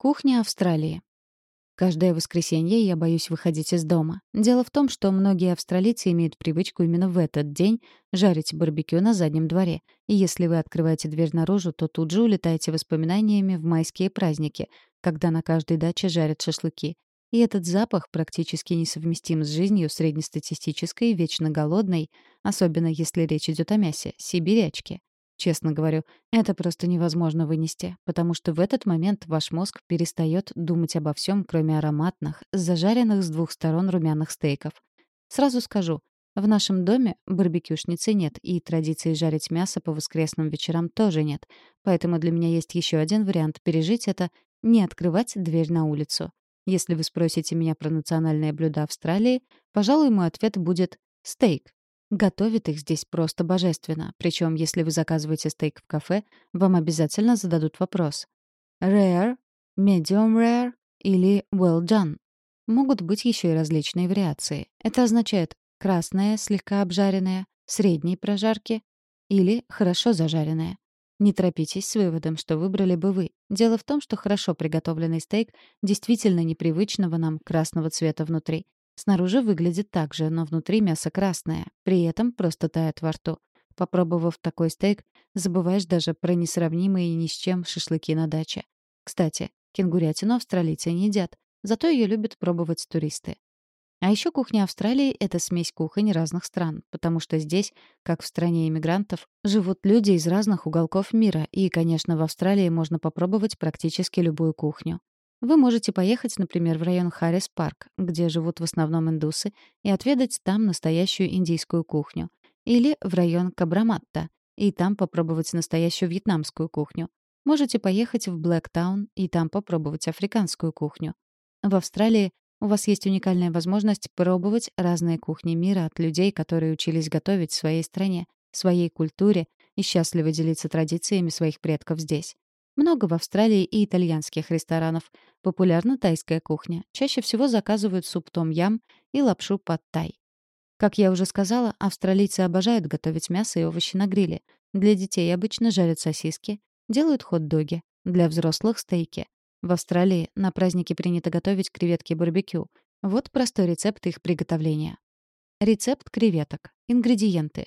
Кухня Австралии. Каждое воскресенье я боюсь выходить из дома. Дело в том, что многие австралийцы имеют привычку именно в этот день жарить барбекю на заднем дворе. И если вы открываете дверь наружу, то тут же улетаете воспоминаниями в майские праздники, когда на каждой даче жарят шашлыки. И этот запах практически несовместим с жизнью среднестатистической, вечно голодной, особенно если речь идет о мясе, сибирячки. Честно говорю, это просто невозможно вынести, потому что в этот момент ваш мозг перестает думать обо всем, кроме ароматных, зажаренных с двух сторон румяных стейков. Сразу скажу, в нашем доме барбекюшницы нет, и традиции жарить мясо по воскресным вечерам тоже нет. Поэтому для меня есть еще один вариант пережить это — не открывать дверь на улицу. Если вы спросите меня про национальное блюдо Австралии, пожалуй, мой ответ будет «стейк». Готовят их здесь просто божественно. Причем, если вы заказываете стейк в кафе, вам обязательно зададут вопрос. Rare, medium rare или well done. Могут быть еще и различные вариации. Это означает красное, слегка обжаренное, средней прожарки или хорошо зажаренное. Не торопитесь с выводом, что выбрали бы вы. Дело в том, что хорошо приготовленный стейк действительно непривычного нам красного цвета внутри. Снаружи выглядит так же, но внутри мясо красное, при этом просто тает во рту. Попробовав такой стейк, забываешь даже про несравнимые ни с чем шашлыки на даче. Кстати, кенгурятину австралийцы не едят, зато ее любят пробовать туристы. А еще кухня Австралии — это смесь кухонь разных стран, потому что здесь, как в стране иммигрантов, живут люди из разных уголков мира, и, конечно, в Австралии можно попробовать практически любую кухню. Вы можете поехать, например, в район Харрис-парк, где живут в основном индусы, и отведать там настоящую индийскую кухню. Или в район Кабраматта, и там попробовать настоящую вьетнамскую кухню. Можете поехать в Блэктаун и там попробовать африканскую кухню. В Австралии у вас есть уникальная возможность пробовать разные кухни мира от людей, которые учились готовить в своей стране, своей культуре и счастливо делиться традициями своих предков здесь. Много в Австралии и итальянских ресторанов. Популярна тайская кухня. Чаще всего заказывают суп том-ям и лапшу под тай. Как я уже сказала, австралийцы обожают готовить мясо и овощи на гриле. Для детей обычно жарят сосиски, делают хот-доги. Для взрослых — стейки. В Австралии на праздники принято готовить креветки барбекю. Вот простой рецепт их приготовления. Рецепт креветок. Ингредиенты.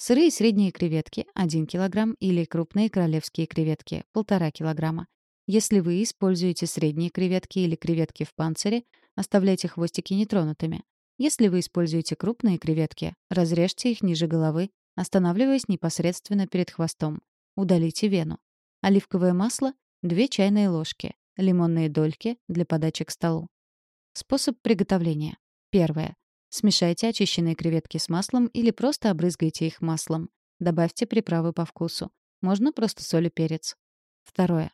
Сырые средние креветки — 1 кг или крупные королевские креветки — 1,5 кг. Если вы используете средние креветки или креветки в панцире, оставляйте хвостики нетронутыми. Если вы используете крупные креветки, разрежьте их ниже головы, останавливаясь непосредственно перед хвостом. Удалите вену. Оливковое масло — 2 чайные ложки. Лимонные дольки для подачи к столу. Способ приготовления. Первое. Смешайте очищенные креветки с маслом или просто обрызгайте их маслом. Добавьте приправы по вкусу. Можно просто соль и перец. Второе.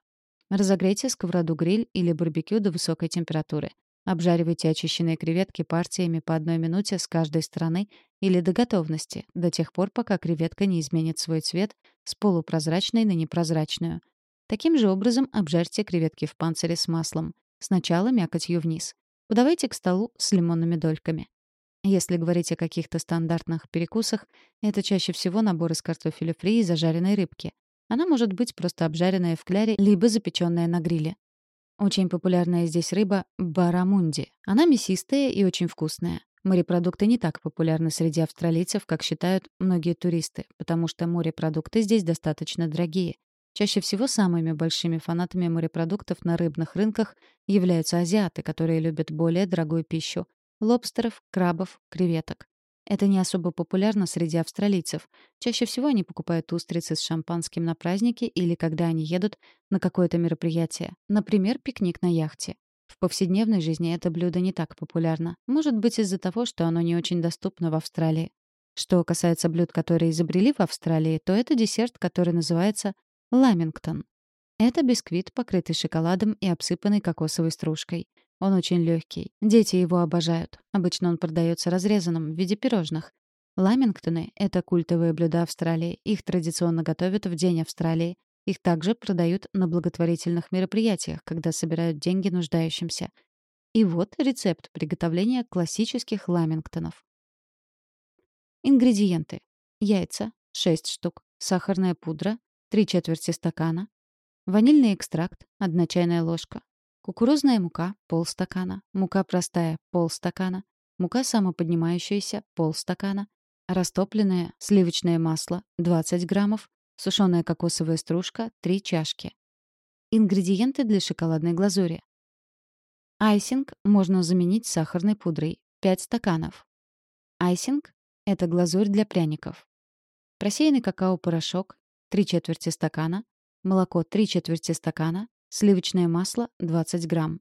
Разогрейте сковороду-гриль или барбекю до высокой температуры. Обжаривайте очищенные креветки партиями по одной минуте с каждой стороны или до готовности, до тех пор, пока креветка не изменит свой цвет с полупрозрачной на непрозрачную. Таким же образом обжарьте креветки в панцире с маслом. Сначала мякотью вниз. Подавайте к столу с лимонными дольками. Если говорить о каких-то стандартных перекусах, это чаще всего набор из картофеля фри и зажаренной рыбки. Она может быть просто обжаренная в кляре, либо запеченная на гриле. Очень популярная здесь рыба — барамунди. Она мясистая и очень вкусная. Морепродукты не так популярны среди австралийцев, как считают многие туристы, потому что морепродукты здесь достаточно дорогие. Чаще всего самыми большими фанатами морепродуктов на рыбных рынках являются азиаты, которые любят более дорогую пищу лобстеров, крабов, креветок. Это не особо популярно среди австралийцев. Чаще всего они покупают устрицы с шампанским на праздники или когда они едут на какое-то мероприятие. Например, пикник на яхте. В повседневной жизни это блюдо не так популярно. Может быть, из-за того, что оно не очень доступно в Австралии. Что касается блюд, которые изобрели в Австралии, то это десерт, который называется ламингтон. Это бисквит, покрытый шоколадом и обсыпанный кокосовой стружкой. Он очень легкий. Дети его обожают. Обычно он продается разрезанным в виде пирожных. Ламингтоны — это культовые блюда Австралии. Их традиционно готовят в День Австралии. Их также продают на благотворительных мероприятиях, когда собирают деньги нуждающимся. И вот рецепт приготовления классических ламингтонов. Ингредиенты. Яйца — 6 штук. Сахарная пудра — 3 четверти стакана. Ванильный экстракт — 1 чайная ложка. Кукурузная мука — полстакана. Мука простая — полстакана. Мука самоподнимающаяся — полстакана. Растопленное сливочное масло — 20 граммов. Сушеная кокосовая стружка — 3 чашки. Ингредиенты для шоколадной глазури. Айсинг можно заменить сахарной пудрой — 5 стаканов. Айсинг — это глазурь для пряников. Просеянный какао-порошок — 3 четверти стакана. Молоко — 3 четверти стакана. Сливочное масло — 20 грамм.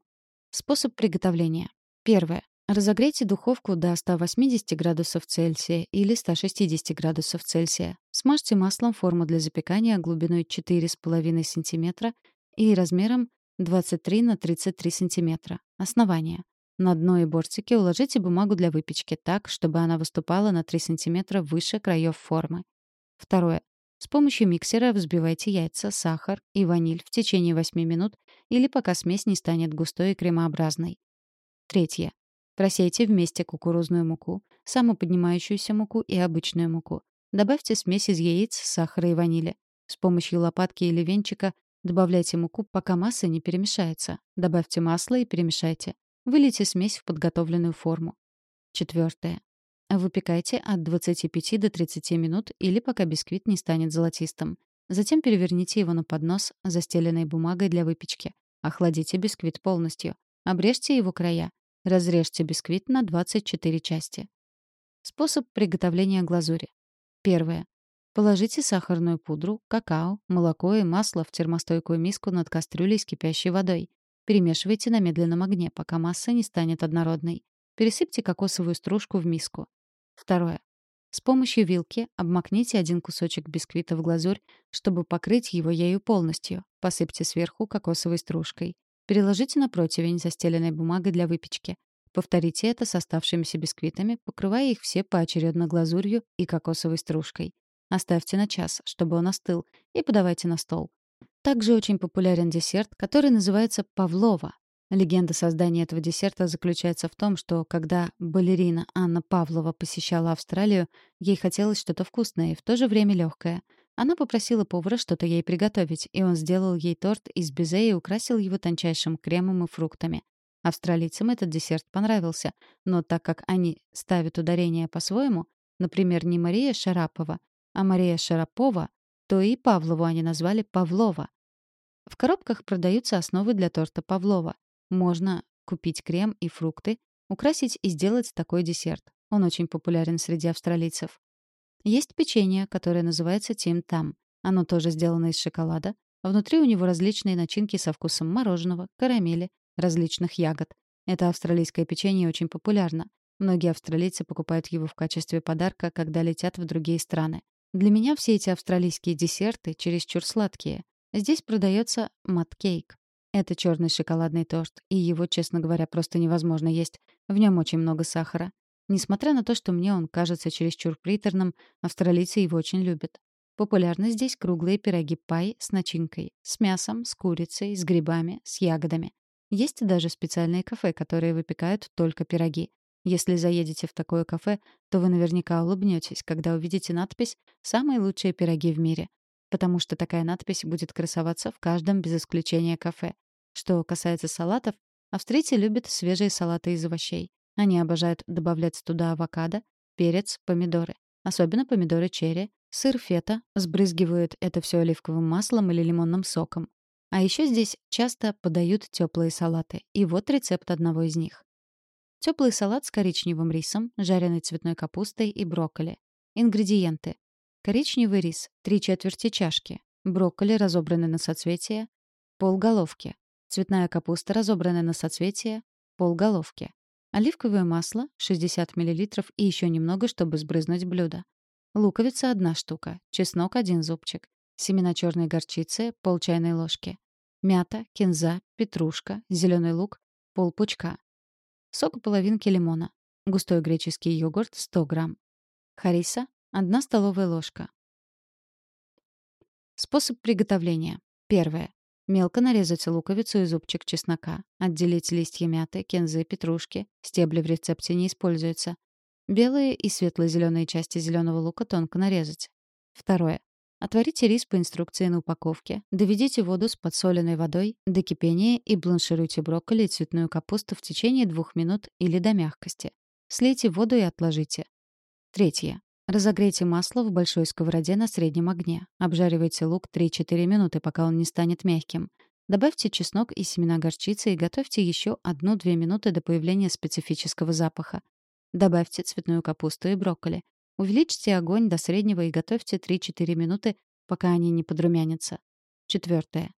Способ приготовления. Первое. Разогрейте духовку до 180 градусов Цельсия или 160 градусов Цельсия. Смажьте маслом форму для запекания глубиной 4,5 см и размером 23 на 33 см. Основание. На дно и бортики уложите бумагу для выпечки так, чтобы она выступала на 3 см выше краев формы. Второе. С помощью миксера взбивайте яйца, сахар и ваниль в течение 8 минут или пока смесь не станет густой и кремообразной. Третье. Просейте вместе кукурузную муку, самоподнимающуюся муку и обычную муку. Добавьте смесь из яиц, сахара и ванили. С помощью лопатки или венчика добавляйте муку, пока масса не перемешается. Добавьте масло и перемешайте. Вылейте смесь в подготовленную форму. Четвертое. Выпекайте от 25 до 30 минут или пока бисквит не станет золотистым. Затем переверните его на поднос, застеленный бумагой для выпечки. Охладите бисквит полностью. Обрежьте его края. Разрежьте бисквит на 24 части. Способ приготовления глазури. Первое. Положите сахарную пудру, какао, молоко и масло в термостойкую миску над кастрюлей с кипящей водой. Перемешивайте на медленном огне, пока масса не станет однородной. Пересыпьте кокосовую стружку в миску. Второе. С помощью вилки обмакните один кусочек бисквита в глазурь, чтобы покрыть его ею полностью. Посыпьте сверху кокосовой стружкой. Переложите на противень, застеленной бумагой для выпечки. Повторите это с оставшимися бисквитами, покрывая их все поочередно глазурью и кокосовой стружкой. Оставьте на час, чтобы он остыл, и подавайте на стол. Также очень популярен десерт, который называется павлова. Легенда создания этого десерта заключается в том, что когда балерина Анна Павлова посещала Австралию, ей хотелось что-то вкусное и в то же время легкое — она попросила повара что-то ей приготовить, и он сделал ей торт из безе и украсил его тончайшим кремом и фруктами. Австралийцам этот десерт понравился, но так как они ставят ударение по-своему, например, не Мария Шарапова, а Мария Шарапова, то и Павлову они назвали Павлова. В коробках продаются основы для торта Павлова. Можно купить крем и фрукты, украсить и сделать такой десерт. Он очень популярен среди австралийцев. Есть печенье, которое называется Тим Там. Оно тоже сделано из шоколада. Внутри у него различные начинки со вкусом мороженого, карамели, различных ягод. Это австралийское печенье очень популярно. Многие австралийцы покупают его в качестве подарка, когда летят в другие страны. Для меня все эти австралийские десерты чересчур сладкие. Здесь продается маткейк. Это черный шоколадный торт, и его, честно говоря, просто невозможно есть. В нем очень много сахара. Несмотря на то, что мне он кажется чересчур приторным, австралийцы его очень любят. Популярны здесь круглые пироги пай с начинкой, с мясом, с курицей, с грибами, с ягодами. Есть даже специальные кафе, которые выпекают только пироги. Если заедете в такое кафе, то вы наверняка улыбнетесь, когда увидите надпись «Самые лучшие пироги в мире», потому что такая надпись будет красоваться в каждом без исключения кафе. Что касается салатов, австрийцы любят свежие салаты из овощей. Они обожают добавлять туда авокадо, перец, помидоры. Особенно помидоры черри, сыр фета, сбрызгивают это все оливковым маслом или лимонным соком. А еще здесь часто подают теплые салаты. И вот рецепт одного из них. Теплый салат с коричневым рисом, жареной цветной капустой и брокколи. Ингредиенты. Коричневый рис — 3 четверти чашки. Брокколи, разобранный на соцветия — полголовки. Цветная капуста, разобранная на соцветия — полголовки. Оливковое масло 60 мл и еще немного, чтобы сбрызнуть блюдо. Луковица — одна штука. Чеснок — один зубчик. Семена черной горчицы — пол чайной ложки. Мята, кинза, петрушка, зеленый лук — полпучка. Сок половинки лимона. Густой греческий йогурт — 100 грамм. Хариса — одна столовая ложка. Способ приготовления. Первое. Мелко нарезать луковицу и зубчик чеснока. Отделить листья мяты, кинзы, петрушки. Стебли в рецепте не используются. Белые и светло-зеленые части зеленого лука тонко нарезать. Второе. Отварите рис по инструкции на упаковке. Доведите воду с подсоленной водой до кипения и бланшируйте брокколи и цветную капусту в течение двух минут или до мягкости. Слейте воду и отложите. Третье. Разогрейте масло в большой сковороде на среднем огне. Обжаривайте лук 3-4 минуты, пока он не станет мягким. Добавьте чеснок и семена горчицы и готовьте еще 1-2 минуты до появления специфического запаха. Добавьте цветную капусту и брокколи. Увеличьте огонь до среднего и готовьте 3-4 минуты, пока они не подрумянятся. Четвертое.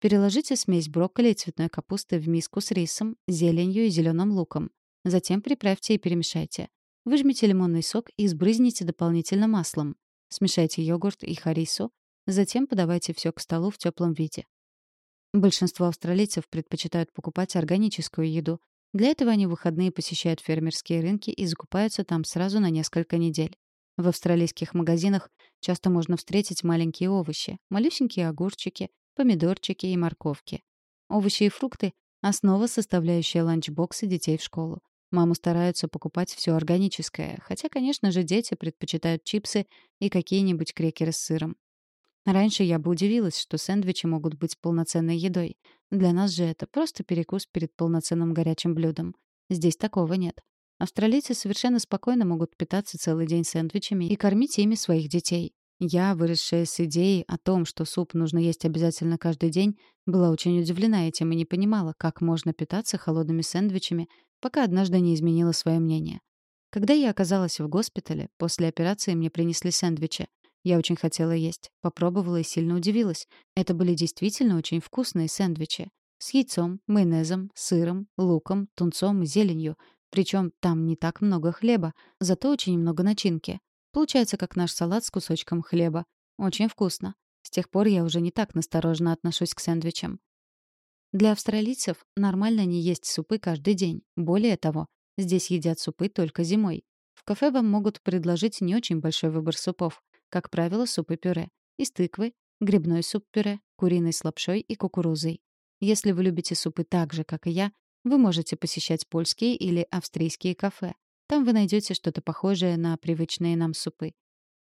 Переложите смесь брокколи и цветной капусты в миску с рисом, зеленью и зеленым луком. Затем приправьте и перемешайте. Выжмите лимонный сок и сбрызните дополнительно маслом. Смешайте йогурт и харису. Затем подавайте все к столу в теплом виде. Большинство австралийцев предпочитают покупать органическую еду. Для этого они в выходные посещают фермерские рынки и закупаются там сразу на несколько недель. В австралийских магазинах часто можно встретить маленькие овощи, малюсенькие огурчики, помидорчики и морковки. Овощи и фрукты — основа, составляющая ланчбоксы детей в школу. Маму стараются покупать все органическое, хотя, конечно же, дети предпочитают чипсы и какие-нибудь крекеры с сыром. Раньше я бы удивилась, что сэндвичи могут быть полноценной едой. Для нас же это просто перекус перед полноценным горячим блюдом. Здесь такого нет. Австралийцы совершенно спокойно могут питаться целый день сэндвичами и кормить ими своих детей. Я, выросшая с идеей о том, что суп нужно есть обязательно каждый день, была очень удивлена этим и не понимала, как можно питаться холодными сэндвичами, пока однажды не изменила свое мнение. Когда я оказалась в госпитале, после операции мне принесли сэндвичи. Я очень хотела есть, попробовала и сильно удивилась. Это были действительно очень вкусные сэндвичи. С яйцом, майонезом, сыром, луком, тунцом и зеленью. Причем там не так много хлеба, зато очень много начинки. Получается, как наш салат с кусочком хлеба. Очень вкусно. С тех пор я уже не так настороженно отношусь к сэндвичам. Для австралийцев нормально не есть супы каждый день. Более того, здесь едят супы только зимой. В кафе вам могут предложить не очень большой выбор супов. Как правило, супы-пюре. Из тыквы, грибной суп-пюре, куриной с лапшой и кукурузой. Если вы любите супы так же, как и я, вы можете посещать польские или австрийские кафе. Там вы найдете что-то похожее на привычные нам супы.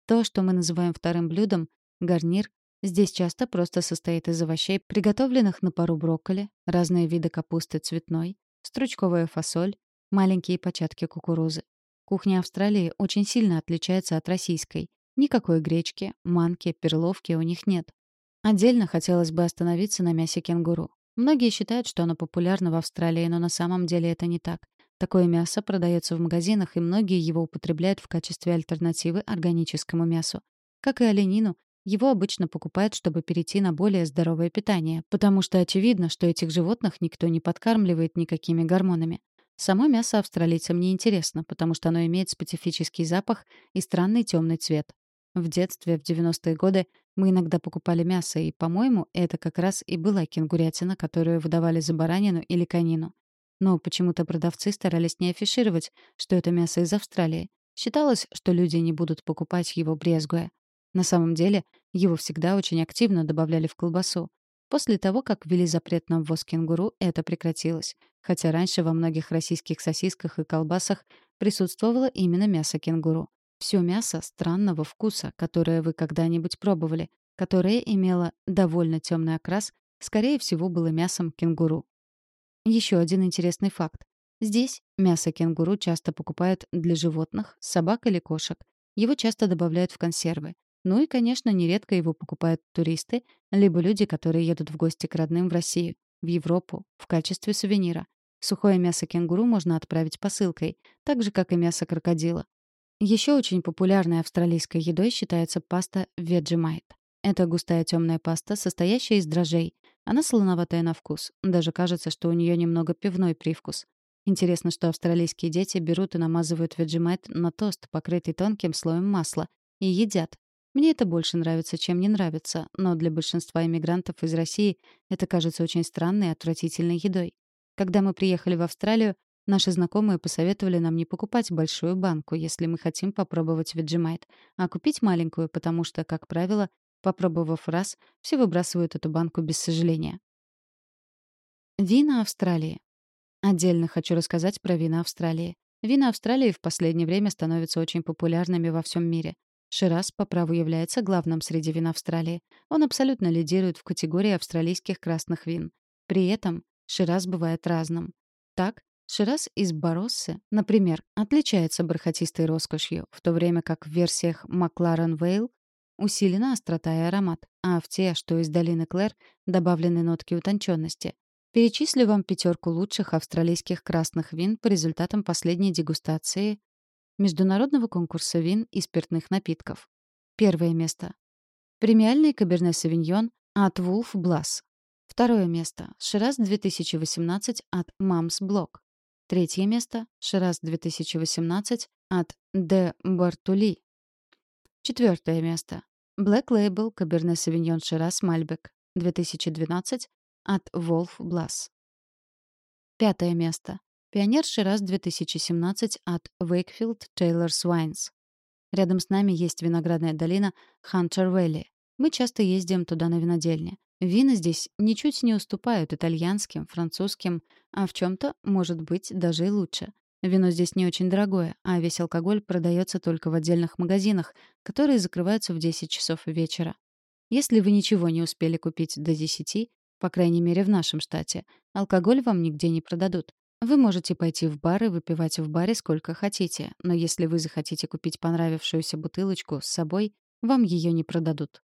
То, что мы называем вторым блюдом, гарнир, здесь часто просто состоит из овощей, приготовленных на пару брокколи, разные виды капусты цветной, стручковая фасоль, маленькие початки кукурузы. Кухня Австралии очень сильно отличается от российской. Никакой гречки, манки, перловки у них нет. Отдельно хотелось бы остановиться на мясе кенгуру. Многие считают, что оно популярно в Австралии, но на самом деле это не так. Такое мясо продается в магазинах, и многие его употребляют в качестве альтернативы органическому мясу. Как и оленину, его обычно покупают, чтобы перейти на более здоровое питание, потому что очевидно, что этих животных никто не подкармливает никакими гормонами. Само мясо австралийцам не интересно, потому что оно имеет специфический запах и странный темный цвет. В детстве, в 90-е годы, мы иногда покупали мясо, и, по-моему, это как раз и была кенгурятина, которую выдавали за баранину или конину. Но почему-то продавцы старались не афишировать, что это мясо из Австралии. Считалось, что люди не будут покупать его, брезгуя. На самом деле, его всегда очень активно добавляли в колбасу. После того, как ввели запрет на ввоз кенгуру, это прекратилось. Хотя раньше во многих российских сосисках и колбасах присутствовало именно мясо кенгуру. Все мясо странного вкуса, которое вы когда-нибудь пробовали, которое имело довольно темный окрас, скорее всего, было мясом кенгуру. Еще один интересный факт. Здесь мясо кенгуру часто покупают для животных, собак или кошек. Его часто добавляют в консервы. Ну и, конечно, нередко его покупают туристы, либо люди, которые едут в гости к родным в Россию, в Европу, в качестве сувенира. Сухое мясо кенгуру можно отправить посылкой, так же, как и мясо крокодила. Еще очень популярной австралийской едой считается паста Vegemite. Это густая темная паста, состоящая из дрожжей. Она солоноватая на вкус. Даже кажется, что у нее немного пивной привкус. Интересно, что австралийские дети берут и намазывают Vegemite на тост, покрытый тонким слоем масла, и едят. Мне это больше нравится, чем не нравится, но для большинства иммигрантов из России это кажется очень странной и отвратительной едой. Когда мы приехали в Австралию, Наши знакомые посоветовали нам не покупать большую банку, если мы хотим попробовать Vegemite, а купить маленькую, потому что, как правило, попробовав раз, все выбрасывают эту банку без сожаления. Вина Австралии. Отдельно хочу рассказать про вина Австралии. Вина Австралии в последнее время становятся очень популярными во всем мире. Шираз по праву является главным среди вин Австралии. Он абсолютно лидирует в категории австралийских красных вин. При этом Шираз бывает разным. Так, Шираз из Бароссы, например, отличается бархатистой роскошью, в то время как в версиях Макларен Вейл усилена острота и аромат, а в те, что из долины Клэр, добавлены нотки утонченности. Перечислю вам пятерку лучших австралийских красных вин по результатам последней дегустации Международного конкурса вин и спиртных напитков. Первое место. Премиальный Каберне Савиньон от Wolf Blass. Второе место. Шираз 2018 от Мамс Блок. Третье место. Шираз 2018 от Де Бартули. Четвертое место. Black Label Cabernet Sauvignon Shiraz Malbec 2012 от Wolf Blass. Пятое место. Пионер Shiraz 2017 от Wakefield Taylor's Wines. Рядом с нами есть виноградная долина Hunter Valley. Мы часто ездим туда на винодельне. Вина здесь ничуть не уступают итальянским, французским, а в чем то может быть, даже и лучше. Вино здесь не очень дорогое, а весь алкоголь продается только в отдельных магазинах, которые закрываются в 10 часов вечера. Если вы ничего не успели купить до 10, по крайней мере в нашем штате, алкоголь вам нигде не продадут. Вы можете пойти в бар и выпивать в баре сколько хотите, но если вы захотите купить понравившуюся бутылочку с собой, вам ее не продадут.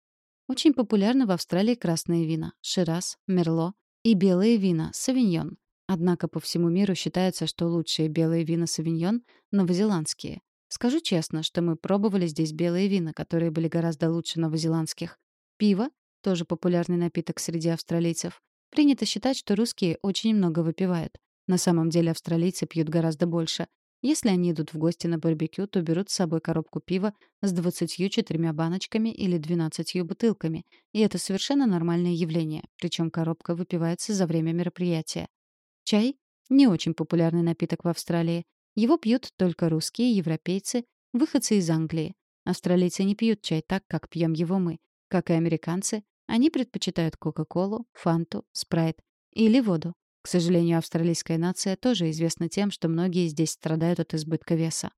Очень популярны в Австралии красные вина — Шираз, Мерло и белые вина — Савиньон. Однако по всему миру считается, что лучшие белые вина Савиньон — новозеландские. Скажу честно, что мы пробовали здесь белые вина, которые были гораздо лучше новозеландских. Пиво — тоже популярный напиток среди австралийцев. Принято считать, что русские очень много выпивают. На самом деле австралийцы пьют гораздо больше. Если они идут в гости на барбекю, то берут с собой коробку пива с 24 баночками или 12 бутылками. И это совершенно нормальное явление. Причем коробка выпивается за время мероприятия. Чай — не очень популярный напиток в Австралии. Его пьют только русские, европейцы, выходцы из Англии. Австралийцы не пьют чай так, как пьем его мы. Как и американцы, они предпочитают Кока-Колу, Фанту, Спрайт или воду. К сожалению, австралийская нация тоже известна тем, что многие здесь страдают от избытка веса.